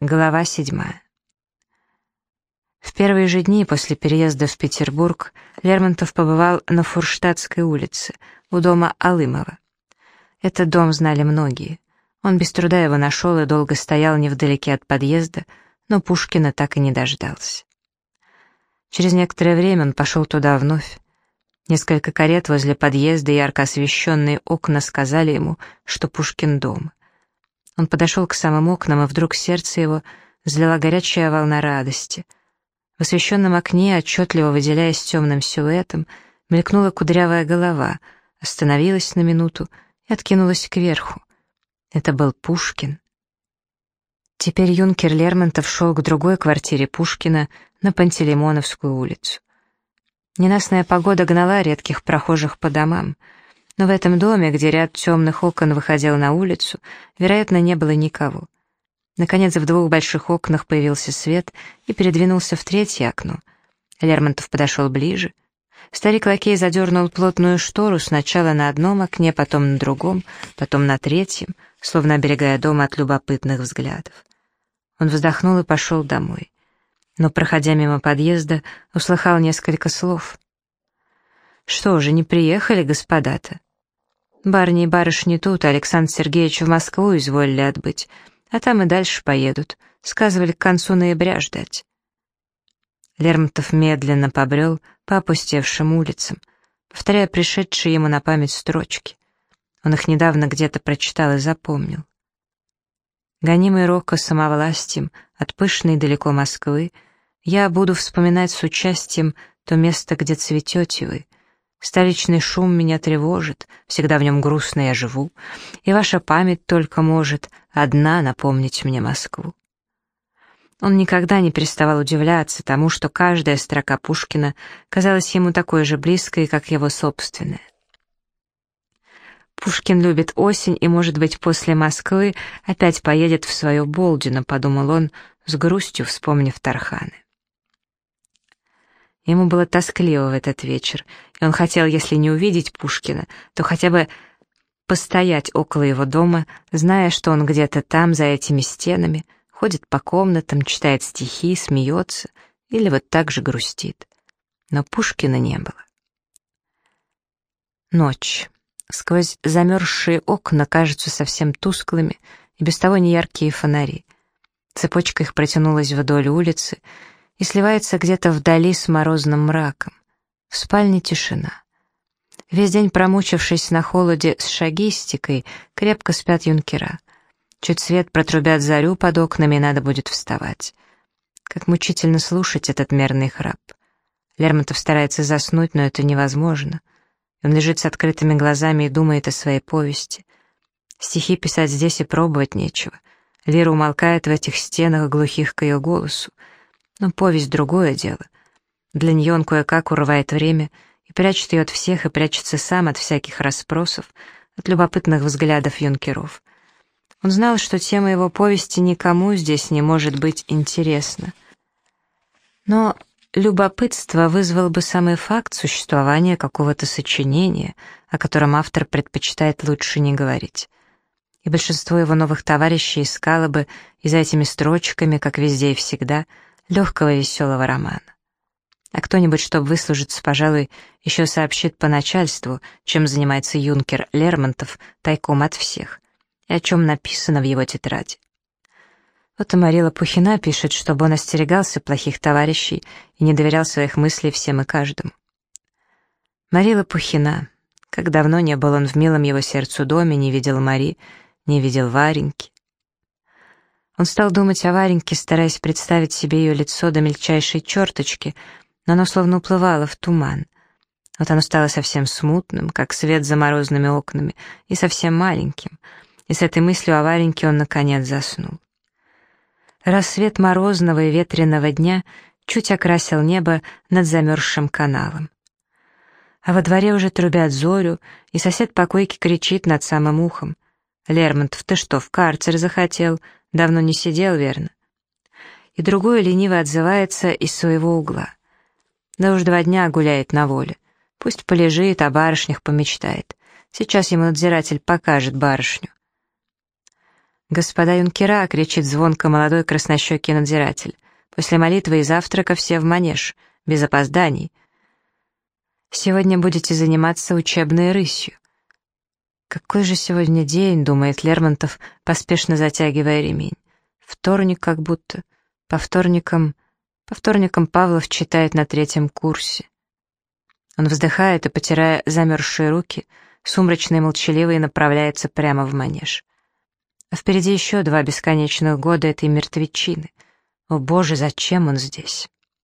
Глава седьмая. В первые же дни после переезда в Петербург Лермонтов побывал на Фурштадтской улице, у дома Алымова. Этот дом знали многие. Он без труда его нашел и долго стоял невдалеке от подъезда, но Пушкина так и не дождался. Через некоторое время он пошел туда вновь. Несколько карет возле подъезда и ярко освещенные окна сказали ему, что Пушкин дома. Он подошел к самым окнам, и вдруг сердце его взлила горячая волна радости. В освещенном окне, отчетливо выделяясь темным силуэтом, мелькнула кудрявая голова, остановилась на минуту и откинулась кверху. Это был Пушкин. Теперь юнкер Лермонтов шел к другой квартире Пушкина на Пантелеймоновскую улицу. Ненастная погода гнала редких прохожих по домам — но в этом доме, где ряд темных окон выходил на улицу, вероятно, не было никого. Наконец, в двух больших окнах появился свет и передвинулся в третье окно. Лермонтов подошел ближе. Старик-лакей задернул плотную штору сначала на одном окне, потом на другом, потом на третьем, словно оберегая дом от любопытных взглядов. Он вздохнул и пошел домой. Но, проходя мимо подъезда, услыхал несколько слов. «Что же, не приехали, господа-то?» Барни и барышни тут, Александр Сергеевич в Москву изволили отбыть, а там и дальше поедут. Сказывали к концу ноября ждать. Лермонтов медленно побрел по опустевшим улицам, повторяя пришедшие ему на память строчки. Он их недавно где-то прочитал и запомнил. Гонимый рока самовластием от пышной далеко Москвы, я буду вспоминать с участием то место, где цветете вы — Столичный шум меня тревожит, всегда в нем грустно я живу, и ваша память только может одна напомнить мне Москву. Он никогда не переставал удивляться тому, что каждая строка Пушкина казалась ему такой же близкой, как его собственная. Пушкин любит осень и, может быть, после Москвы опять поедет в свою Болдино, подумал он, с грустью вспомнив Тарханы. Ему было тоскливо в этот вечер, и он хотел, если не увидеть Пушкина, то хотя бы постоять около его дома, зная, что он где-то там, за этими стенами, ходит по комнатам, читает стихи, смеется или вот так же грустит. Но Пушкина не было. Ночь. Сквозь замерзшие окна кажутся совсем тусклыми и без того неяркие фонари. Цепочка их протянулась вдоль улицы, и сливается где-то вдали с морозным мраком. В спальне тишина. Весь день промучившись на холоде с шагистикой, крепко спят юнкера. Чуть свет протрубят зарю под окнами, и надо будет вставать. Как мучительно слушать этот мерный храп. Лермонтов старается заснуть, но это невозможно. Он лежит с открытыми глазами и думает о своей повести. Стихи писать здесь и пробовать нечего. Лира умолкает в этих стенах, глухих к ее голосу. Но повесть — другое дело. Для нее он кое-как урывает время и прячет ее от всех, и прячется сам от всяких расспросов, от любопытных взглядов юнкеров. Он знал, что тема его повести никому здесь не может быть интересна. Но любопытство вызвал бы самый факт существования какого-то сочинения, о котором автор предпочитает лучше не говорить. И большинство его новых товарищей искало бы и за этими строчками, как везде и всегда — легкого веселого романа. А кто-нибудь, чтобы выслужиться, пожалуй, еще сообщит по начальству, чем занимается юнкер Лермонтов тайком от всех, и о чем написано в его тетради. Вот и Марила Пухина пишет, чтобы он остерегался плохих товарищей и не доверял своих мыслей всем и каждому. Марила Пухина. Как давно не был он в милом его сердцу доме, не видел Мари, не видел Вареньки. Он стал думать о Вареньке, стараясь представить себе ее лицо до мельчайшей черточки, но оно словно уплывало в туман. Вот оно стало совсем смутным, как свет за морозными окнами, и совсем маленьким. И с этой мыслью о Вареньке он, наконец, заснул. Рассвет морозного и ветреного дня чуть окрасил небо над замерзшим каналом. А во дворе уже трубят зорю, и сосед по койке кричит над самым ухом. «Лермонтов, ты что, в карцер захотел?» Давно не сидел, верно? И другой лениво отзывается из своего угла. Да уж два дня гуляет на воле. Пусть полежит, о барышнях помечтает. Сейчас ему надзиратель покажет барышню. «Господа юнкера!» — кричит звонко молодой краснощекий надзиратель. «После молитвы и завтрака все в манеж, без опозданий. Сегодня будете заниматься учебной рысью». «Какой же сегодня день?» — думает Лермонтов, поспешно затягивая ремень. «Вторник как будто. По вторникам...» По вторникам Павлов читает на третьем курсе. Он вздыхает и, потирая замерзшие руки, сумрачный и молчаливый направляется прямо в манеж. А впереди еще два бесконечных года этой мертвечины. О боже, зачем он здесь?